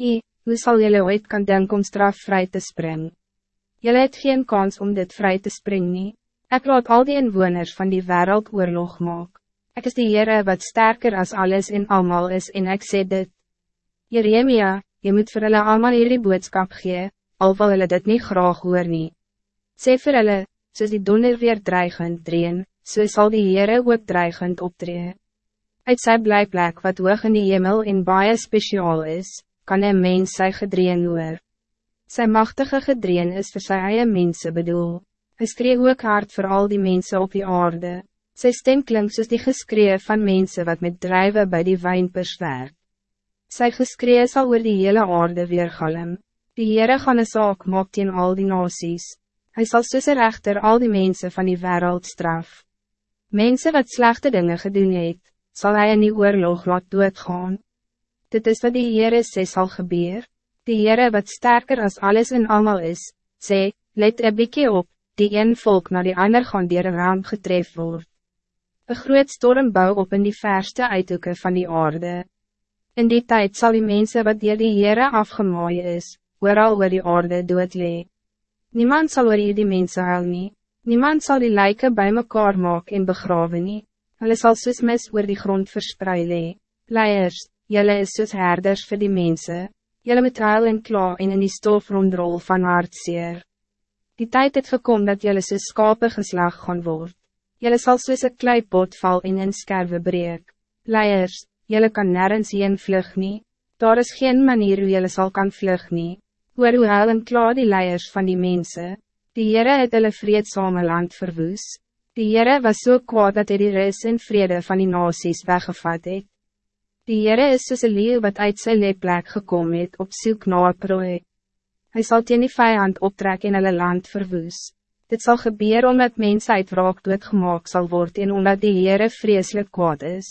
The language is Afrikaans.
I, hoe zal jullie ooit kan denken om strafvrij te springen? Jullie het geen kans om dit vrij te springen. Ik laat al die inwoners van die wereld oorlog maak. Ik is die Heere wat sterker als alles in allemaal is en ik sê dit. Jeremia, je moet voor hulle allemaal hierdie boodskap gee, al wil hulle dit niet graag hoor nie. Sê vir hulle, soos die donder weer dreigend dreen, so sal die Heere ook dreigend optree. Uit sy blijplek wat hoog in die hemel en baie speciaal is, kan een mens sy gedreen hoor. Sy machtige gedreen is vir sy eie mense bedoel. Hy skree ook hard voor al die mensen op die aarde. Sy stem klink soos die geskree van mensen wat met drijven bij die wijnpers werk. Sy geskree sal oor die hele aarde weergalm. Die Heere gaan een saak maak teen al die nasies. Hij zal soos een rechter al die mensen van die wereld straf. Mensen wat slechte dingen gedoen het, sal hy in die oorlog laat doodgaan. Dit is wat die Heere sê sal gebeur. Die Heere wat sterker als alles en allemaal is, sê, let een bykie op, die een volk naar die ander gaan dier een raam getref word. Een groot storm bou op in die verste uithoeken van die aarde. In die tijd zal die mensen wat dier die Heere afgemaai is, ooral oor die aarde dood lee. Niemand zal oor die mensen huil nie. Niemand zal die lijken bij mekaar maak en begraven nie. Hulle sal soos mis oor die grond verspreid lee. Leiers, jylle is soos herders vir die mensen. Jylle moet huil en kla en in die stof rondrol van hartseer. Die tijd het gekom dat jylle soos skape geslag gaan word. Jelle zal soos een kleipot val en in skerwe breek. Leiers, jelle kan nergens heen vlug nie. Daar is geen manier hoe jelle zal kan vlug nie. Hoor hoe huil en klaar die leiers van die mensen. Die Heere het hulle vreedzame land verwoes. Die Heere was zo so kwaad dat hy die ris en vrede van die nasies weggevat het. Die Heere is soos een leeuw wat uit sy leeplek gekom het op soek na prooi. Hy sal teen die vijand optrek en hulle land verwoes. Dit zal gebeuren omdat mensheid wraak doodgemaak zal worden en omdat die Heere vreselijk kwaad is.